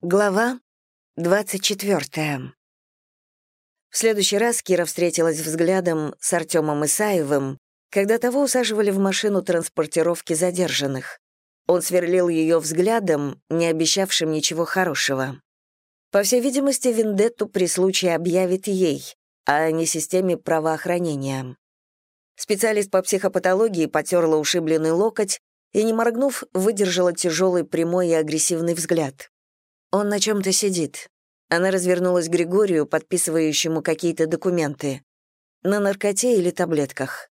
Глава 24. В следующий раз Кира встретилась взглядом с Артемом Исаевым, когда того усаживали в машину транспортировки задержанных. Он сверлил ее взглядом, не обещавшим ничего хорошего. По всей видимости, вендетту при случае объявит ей, а не системе правоохранения. Специалист по психопатологии потерла ушибленный локоть и, не моргнув, выдержала тяжелый прямой и агрессивный взгляд. Он на чем-то сидит. Она развернулась к Григорию, подписывающему какие-то документы. На наркоте или таблетках.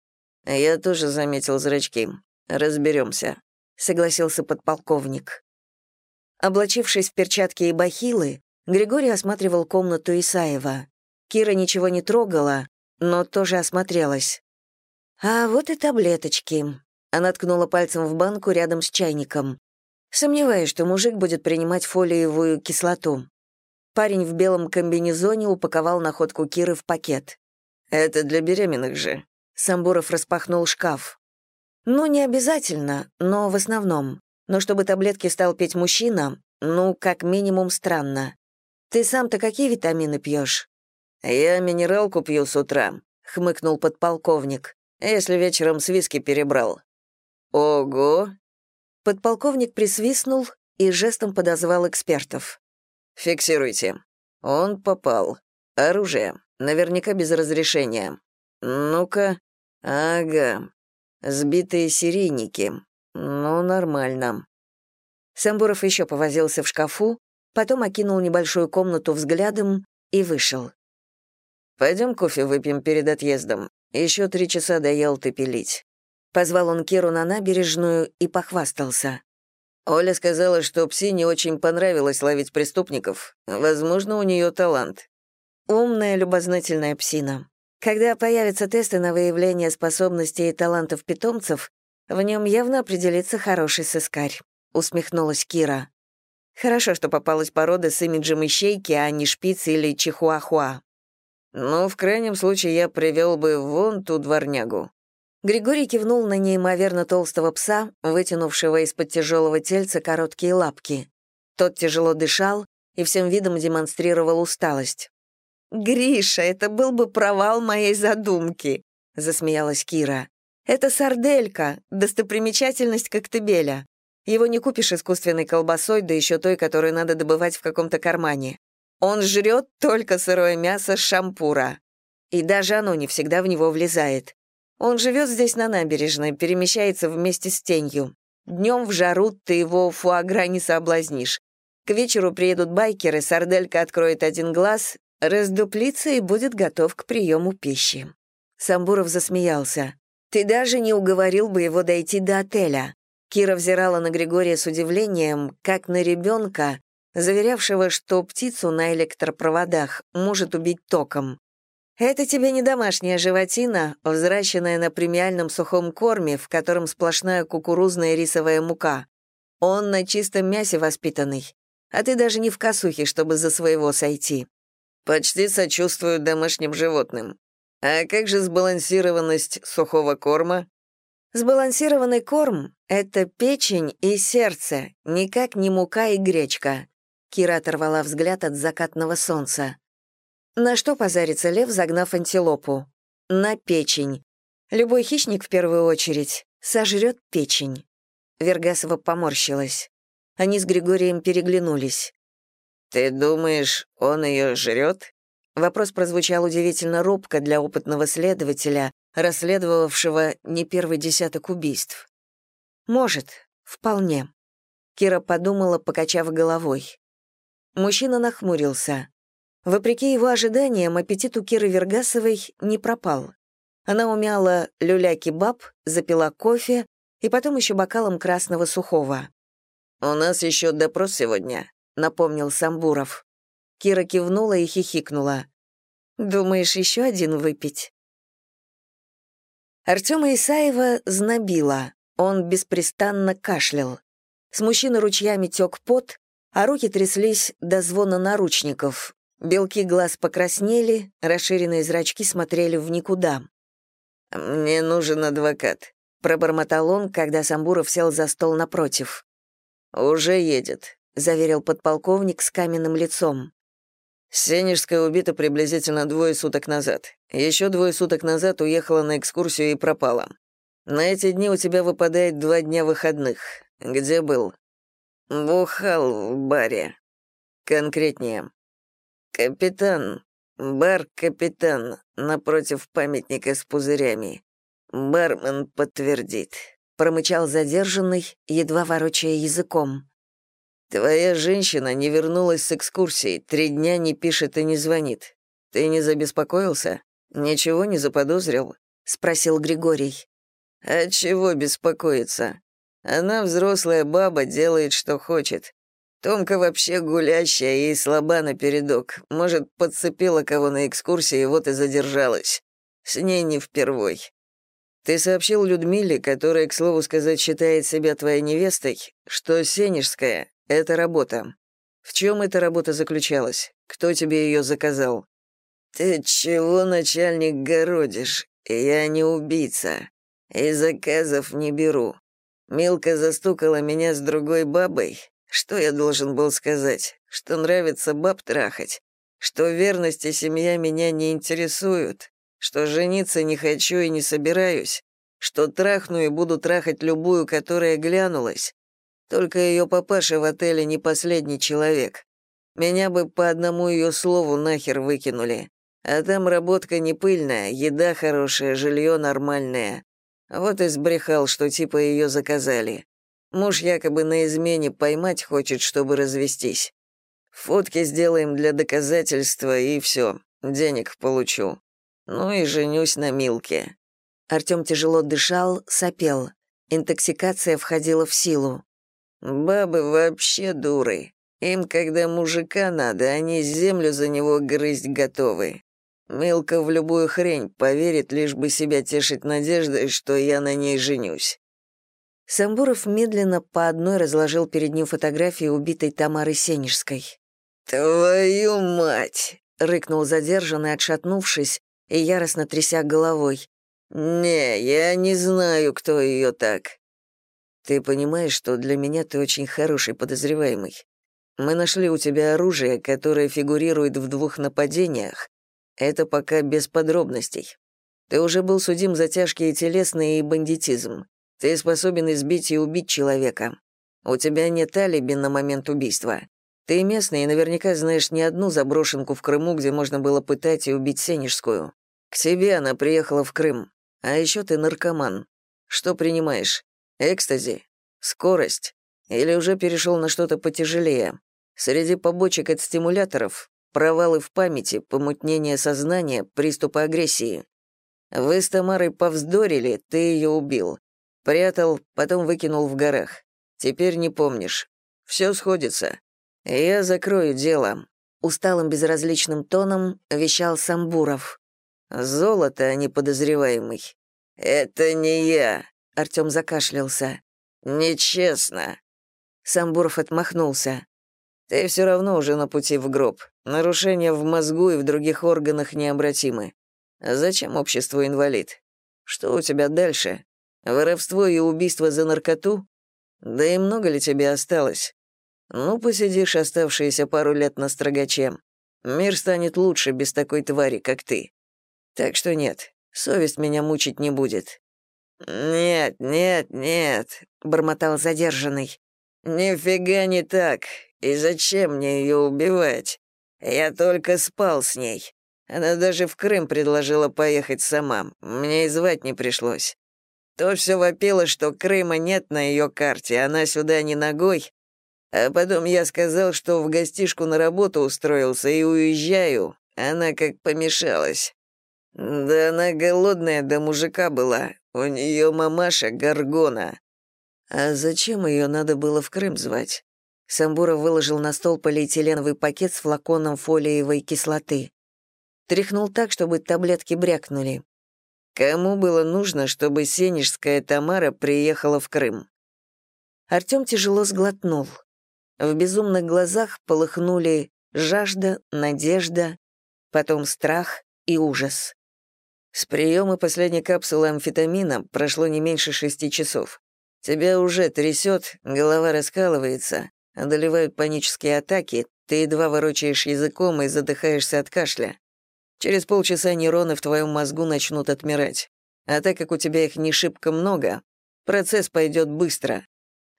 Я тоже заметил зрачки. Разберемся, согласился подполковник. Облачившись в перчатки и бахилы, Григорий осматривал комнату Исаева. Кира ничего не трогала, но тоже осмотрелась. А вот и таблеточки. Она ткнула пальцем в банку рядом с чайником. Сомневаюсь, что мужик будет принимать фолиевую кислоту. Парень в белом комбинезоне упаковал находку Киры в пакет. «Это для беременных же». Самбуров распахнул шкаф. «Ну, не обязательно, но в основном. Но чтобы таблетки стал пить мужчина, ну, как минимум, странно. Ты сам-то какие витамины пьешь? «Я минералку пью с утра», — хмыкнул подполковник, «если вечером с виски перебрал». «Ого, Подполковник присвистнул и жестом подозвал экспертов. «Фиксируйте. Он попал. Оружие. Наверняка без разрешения. Ну-ка. Ага. Сбитые серийники. Ну, нормально». Самбуров еще повозился в шкафу, потом окинул небольшую комнату взглядом и вышел. «Пойдем кофе выпьем перед отъездом. Еще три часа до Ялты пилить». Позвал он Киру на набережную и похвастался. Оля сказала, что Пси не очень понравилось ловить преступников. Возможно, у нее талант. Умная, любознательная псина. Когда появятся тесты на выявление способностей и талантов питомцев, в нем явно определится хороший сыскарь», — усмехнулась Кира. «Хорошо, что попалась порода с имиджем ищейки, а не шпиц или чихуахуа». «Ну, в крайнем случае, я привел бы вон ту дворнягу», Григорий кивнул на неимоверно толстого пса, вытянувшего из-под тяжелого тельца короткие лапки. Тот тяжело дышал и всем видом демонстрировал усталость. «Гриша, это был бы провал моей задумки», — засмеялась Кира. «Это сарделька, достопримечательность Коктебеля. Его не купишь искусственной колбасой, да еще той, которую надо добывать в каком-то кармане. Он жрет только сырое мясо шампура. И даже оно не всегда в него влезает. Он живет здесь на набережной, перемещается вместе с тенью. Днем в жару ты его фуагра не соблазнишь. К вечеру приедут байкеры, сарделька откроет один глаз, раздуплится и будет готов к приему пищи. Самбуров засмеялся. «Ты даже не уговорил бы его дойти до отеля». Кира взирала на Григория с удивлением, как на ребенка, заверявшего, что птицу на электропроводах может убить током. Это тебе не домашняя животина, взращенная на премиальном сухом корме, в котором сплошная кукурузная рисовая мука. Он на чистом мясе воспитанный. А ты даже не в косухе, чтобы за своего сойти. Почти сочувствую домашним животным. А как же сбалансированность сухого корма? Сбалансированный корм — это печень и сердце, никак не мука и гречка. Кира оторвала взгляд от закатного солнца. На что позарится лев, загнав антилопу? На печень. Любой хищник, в первую очередь, сожрет печень. Вергасова поморщилась. Они с Григорием переглянулись. «Ты думаешь, он ее жрет?» Вопрос прозвучал удивительно робко для опытного следователя, расследовавшего не первый десяток убийств. «Может, вполне», — Кира подумала, покачав головой. Мужчина нахмурился. Вопреки его ожиданиям, аппетит у Киры Вергасовой не пропал. Она умяла люля-кебаб, запила кофе и потом еще бокалом красного сухого. «У нас еще допрос сегодня», — напомнил Самбуров. Кира кивнула и хихикнула. «Думаешь, еще один выпить?» Артема Исаева знобило. Он беспрестанно кашлял. С мужчины ручьями тек пот, а руки тряслись до звона наручников, Белки глаз покраснели, расширенные зрачки смотрели в никуда. «Мне нужен адвокат», — пробормотал он, когда Самбуров сел за стол напротив. «Уже едет. — заверил подполковник с каменным лицом. Сенежская убита приблизительно двое суток назад. Еще двое суток назад уехала на экскурсию и пропала. На эти дни у тебя выпадает два дня выходных. Где был? Бухал в баре. Конкретнее. Капитан. Бар «Капитан» напротив памятника с пузырями. Бармен подтвердит. Промычал задержанный, едва ворочая языком. «Твоя женщина не вернулась с экскурсии, три дня не пишет и не звонит. Ты не забеспокоился? Ничего не заподозрил?» — спросил Григорий. «А чего беспокоиться? Она взрослая баба, делает, что хочет. Томка вообще гулящая и слаба напередок. Может, подцепила кого на экскурсии, вот и задержалась. С ней не впервой. Ты сообщил Людмиле, которая, к слову сказать, считает себя твоей невестой, что Сенежская это работа. В чем эта работа заключалась? Кто тебе ее заказал? Ты чего, начальник, городишь? Я не убийца. И заказов не беру. Милка застукала меня с другой бабой. Что я должен был сказать? Что нравится баб трахать? Что верность и семья меня не интересуют? Что жениться не хочу и не собираюсь? Что трахну и буду трахать любую, которая глянулась? Только ее папаша в отеле не последний человек. Меня бы по одному ее слову нахер выкинули. А там работка не пыльная, еда хорошая, жилье нормальное. Вот и сбрехал, что типа ее заказали. Муж якобы на измене поймать хочет, чтобы развестись. Фотки сделаем для доказательства, и все, денег получу. Ну и женюсь на Милке». Артем тяжело дышал, сопел. Интоксикация входила в силу. Бабы вообще дуры. Им, когда мужика надо, они землю за него грызть готовы. Милка в любую хрень поверит, лишь бы себя тешить надеждой, что я на ней женюсь. Самбуров медленно по одной разложил перед ним фотографии убитой Тамары Сенежской. «Твою мать!» — рыкнул задержанный, отшатнувшись и яростно тряся головой. «Не, я не знаю, кто ее так. Ты понимаешь, что для меня ты очень хороший подозреваемый. Мы нашли у тебя оружие, которое фигурирует в двух нападениях. Это пока без подробностей. Ты уже был судим за тяжкие телесные и бандитизм. Ты способен избить и убить человека. У тебя нет алиби на момент убийства. Ты местный и наверняка знаешь не одну заброшенку в Крыму, где можно было пытать и убить Сенежскую. К тебе она приехала в Крым. А еще ты наркоман. Что принимаешь? Экстази? Скорость? Или уже перешел на что-то потяжелее? Среди побочек от стимуляторов провалы в памяти, помутнение сознания, приступы агрессии. Вы с Тамарой повздорили, ты ее убил. Прятал, потом выкинул в горах. Теперь не помнишь. Все сходится. Я закрою дело. Усталым безразличным тоном вещал Самбуров. Золото, а не подозреваемый. Это не я. Артём закашлялся. «Нечестно». Самбуров отмахнулся. «Ты все равно уже на пути в гроб. Нарушения в мозгу и в других органах необратимы. Зачем обществу инвалид? Что у тебя дальше? Воровство и убийство за наркоту? Да и много ли тебе осталось? Ну, посидишь оставшиеся пару лет на строгаче. Мир станет лучше без такой твари, как ты. Так что нет, совесть меня мучить не будет. «Нет, нет, нет», — бормотал задержанный. «Нифига не так. И зачем мне ее убивать? Я только спал с ней. Она даже в Крым предложила поехать сама. Мне и звать не пришлось. То все вопило, что Крыма нет на ее карте, она сюда не ногой. А потом я сказал, что в гостишку на работу устроился и уезжаю. Она как помешалась. Да она голодная до мужика была, у нее мамаша Гаргона. А зачем ее надо было в Крым звать? Самбуров выложил на стол полиэтиленовый пакет с флаконом фолиевой кислоты. Тряхнул так, чтобы таблетки брякнули. Кому было нужно, чтобы Сенежская Тамара приехала в Крым? Артём тяжело сглотнул. В безумных глазах полыхнули жажда, надежда, потом страх и ужас. С приема последней капсулы амфетамина прошло не меньше шести часов. Тебя уже трясет, голова раскалывается, одолевают панические атаки, ты едва ворочаешь языком и задыхаешься от кашля. Через полчаса нейроны в твоем мозгу начнут отмирать. А так как у тебя их не шибко много, процесс пойдет быстро.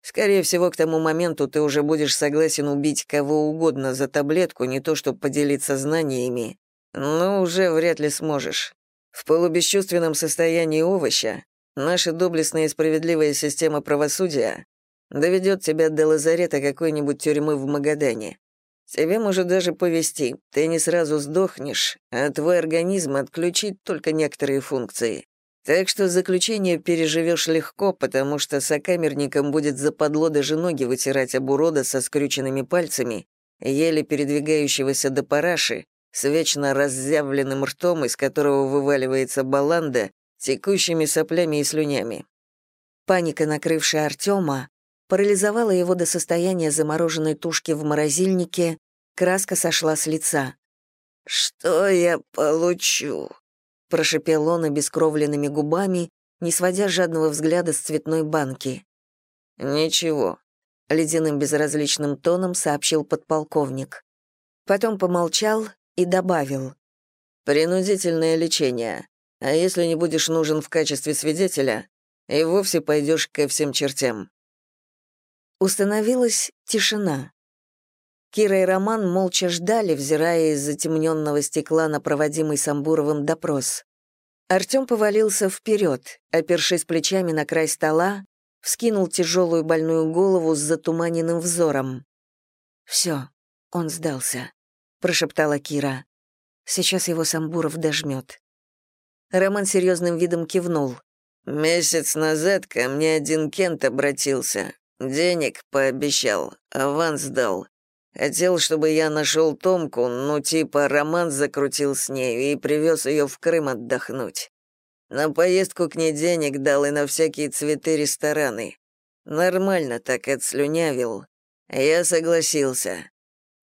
Скорее всего, к тому моменту ты уже будешь согласен убить кого угодно за таблетку, не то чтобы поделиться знаниями, но уже вряд ли сможешь. В полубесчувственном состоянии овоща наша доблестная и справедливая система правосудия доведет тебя до лазарета какой-нибудь тюрьмы в Магадане. Тебе может даже повезти, ты не сразу сдохнешь, а твой организм отключит только некоторые функции. Так что заключение переживешь легко, потому что сокамерникам будет западло даже ноги вытирать об урода со скрюченными пальцами, еле передвигающегося до параши, с вечно разъявленным ртом, из которого вываливается баланда, текущими соплями и слюнями. Паника, накрывшая Артема, парализовала его до состояния замороженной тушки в морозильнике, краска сошла с лица. «Что я получу?» прошипел он обескровленными губами, не сводя жадного взгляда с цветной банки. «Ничего», — ледяным безразличным тоном сообщил подполковник. Потом помолчал и добавил. «Принудительное лечение. А если не будешь нужен в качестве свидетеля, и вовсе пойдешь ко всем чертям». Установилась тишина. Кира и Роман молча ждали, взирая из затемненного стекла на проводимый Самбуровым допрос. Артем повалился вперед, опершись плечами на край стола, вскинул тяжелую больную голову с затуманенным взором. «Все, он сдался», — прошептала Кира. «Сейчас его Самбуров дожмет». Роман серьезным видом кивнул. «Месяц назад ко мне один Кент обратился. Денег пообещал, аванс дал. Хотел, чтобы я нашел Томку, ну типа роман закрутил с ней и привез ее в Крым отдохнуть. На поездку к ней денег дал и на всякие цветы рестораны. Нормально так отслюнявил. Я согласился.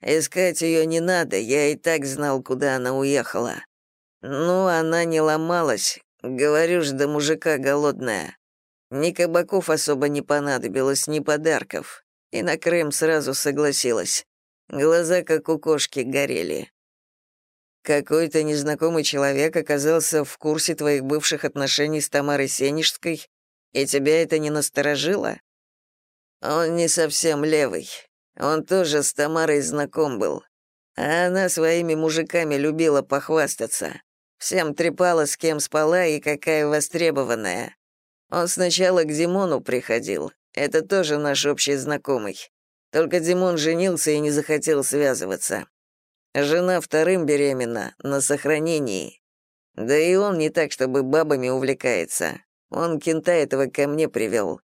Искать ее не надо, я и так знал, куда она уехала. Ну, она не ломалась, говорю ж, да мужика голодная. Ни кабаков особо не понадобилось, ни подарков. И на Крым сразу согласилась. Глаза, как у кошки, горели. Какой-то незнакомый человек оказался в курсе твоих бывших отношений с Тамарой Сенежской, и тебя это не насторожило? Он не совсем левый. Он тоже с Тамарой знаком был. А она своими мужиками любила похвастаться. Всем трепала, с кем спала и какая востребованная. Он сначала к Димону приходил. Это тоже наш общий знакомый. Только Димон женился и не захотел связываться. Жена вторым беременна, на сохранении. Да и он не так, чтобы бабами увлекается. Он кента этого ко мне привел.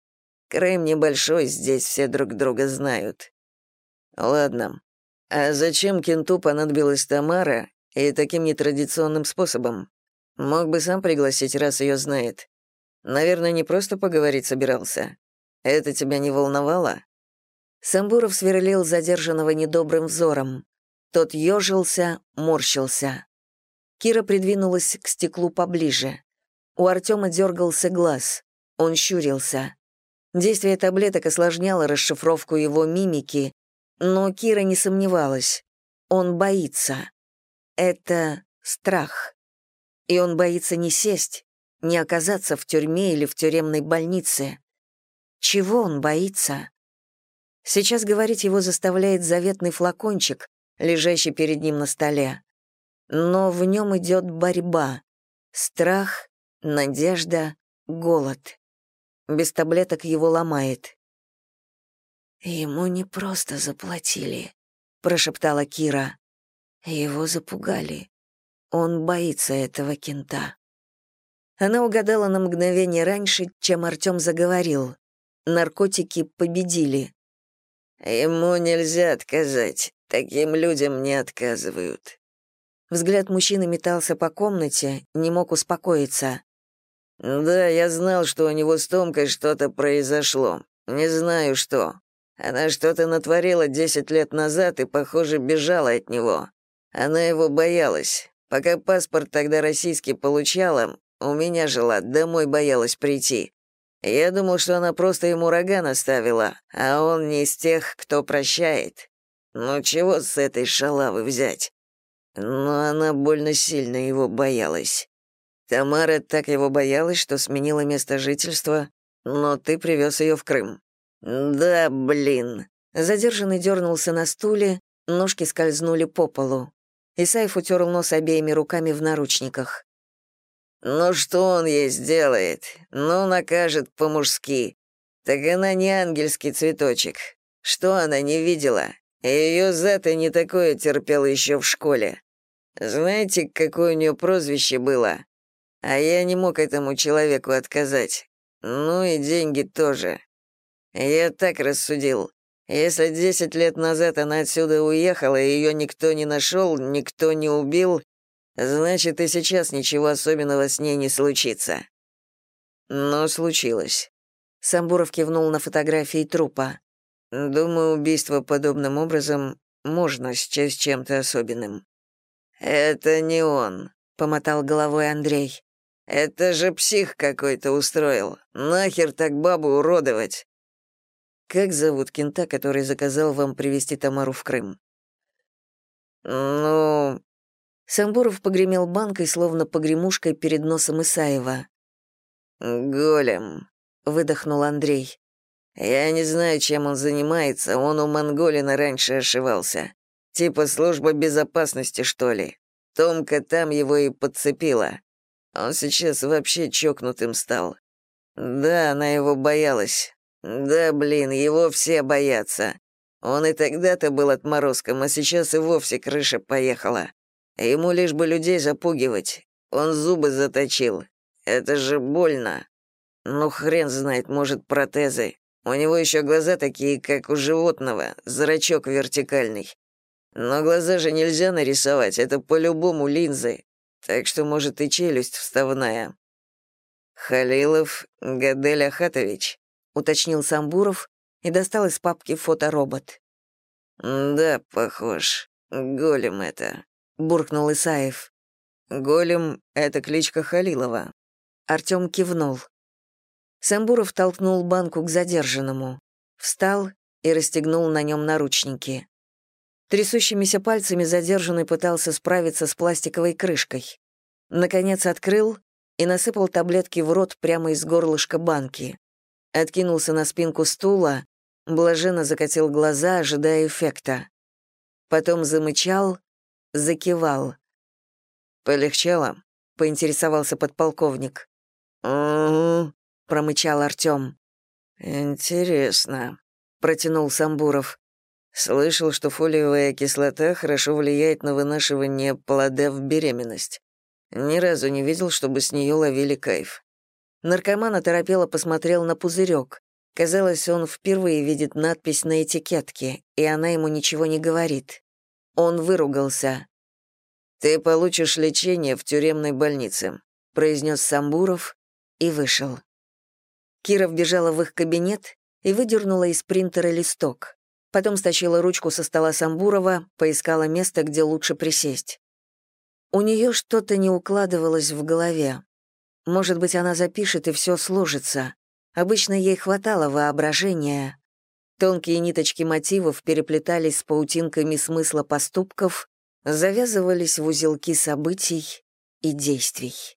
Крым небольшой, здесь все друг друга знают. Ладно. А зачем кенту понадобилась Тамара и таким нетрадиционным способом? Мог бы сам пригласить, раз ее знает. Наверное, не просто поговорить собирался. Это тебя не волновало? Самбуров сверлил задержанного недобрым взором. Тот ежился, морщился. Кира придвинулась к стеклу поближе. У Артема дергался глаз. Он щурился. Действие таблеток осложняло расшифровку его мимики, но Кира не сомневалась. Он боится. Это страх. И он боится не сесть, не оказаться в тюрьме или в тюремной больнице. Чего он боится? Сейчас говорить его заставляет заветный флакончик, лежащий перед ним на столе. Но в нем идет борьба. Страх, надежда, голод. Без таблеток его ломает. «Ему не просто заплатили», — прошептала Кира. «Его запугали. Он боится этого кента». Она угадала на мгновение раньше, чем Артем заговорил. Наркотики победили. Ему нельзя отказать. Таким людям не отказывают. Взгляд мужчины метался по комнате, не мог успокоиться. Да, я знал, что у него с Томкой что-то произошло. Не знаю что. Она что-то натворила десять лет назад и, похоже, бежала от него. Она его боялась. Пока паспорт тогда российский получала, у меня жила, домой боялась прийти. Я думал, что она просто ему рога наставила, а он не из тех, кто прощает. Ну чего с этой шалавы взять? Но она больно сильно его боялась. Тамара так его боялась, что сменила место жительства, но ты привез ее в Крым. Да, блин. Задержанный дернулся на стуле, ножки скользнули по полу. Исаев утерл нос обеими руками в наручниках. «Ну что он ей сделает? Ну, накажет по-мужски. Так она не ангельский цветочек. Что она не видела? Ее и не такое терпел еще в школе. Знаете, какое у нее прозвище было? А я не мог этому человеку отказать. Ну и деньги тоже. Я так рассудил. Если десять лет назад она отсюда уехала, и ее никто не нашел, никто не убил, значит, и сейчас ничего особенного с ней не случится. Но случилось. Самбуров кивнул на фотографии трупа. Думаю, убийство подобным образом можно счесть чем-то особенным. «Это не он», — помотал головой Андрей. «Это же псих какой-то устроил. Нахер так бабу уродовать?» «Как зовут кента, который заказал вам привезти Тамару в Крым?» «Ну...» Самбуров погремел банкой, словно погремушкой перед носом Исаева. «Голем», — выдохнул Андрей. «Я не знаю, чем он занимается, он у Монголина раньше ошивался. Типа служба безопасности, что ли. Томка там его и подцепила. Он сейчас вообще чокнутым стал. Да, она его боялась. Да, блин, его все боятся. Он и тогда-то был отморозком, а сейчас и вовсе крыша поехала. Ему лишь бы людей запугивать. Он зубы заточил. Это же больно. Ну, хрен знает, может, протезы. У него еще глаза такие, как у животного, зрачок вертикальный. Но глаза же нельзя нарисовать, это по-любому линзы. Так что, может, и челюсть вставная. Халилов Гадель Ахатович, уточнил Самбуров и достал из папки фоторобот. Да, похож. Голем это, буркнул Исаев. Голем — это кличка Халилова. Артём кивнул. Самбуров толкнул банку к задержанному, встал и расстегнул на нем наручники. Трясущимися пальцами задержанный пытался справиться с пластиковой крышкой. Наконец открыл и насыпал таблетки в рот прямо из горлышка банки. Откинулся на спинку стула, блаженно закатил глаза, ожидая эффекта. Потом замычал, закивал. «Полегчало?» — поинтересовался подполковник. «Угу», — промычал Артём. «Интересно», — протянул Самбуров. Слышал, что фолиевая кислота хорошо влияет на вынашивание плода в беременность. Ни разу не видел, чтобы с нее ловили кайф. Наркоман оторопело посмотрел на пузырек. Казалось, он впервые видит надпись на этикетке, и она ему ничего не говорит. Он выругался. «Ты получишь лечение в тюремной больнице», — произнес Самбуров и вышел. Кира вбежала в их кабинет и выдернула из принтера листок. Потом стащила ручку со стола Самбурова, поискала место, где лучше присесть. У нее что-то не укладывалось в голове. Может быть, она запишет, и все сложится. Обычно ей хватало воображения. Тонкие ниточки мотивов переплетались с паутинками смысла поступков, завязывались в узелки событий и действий.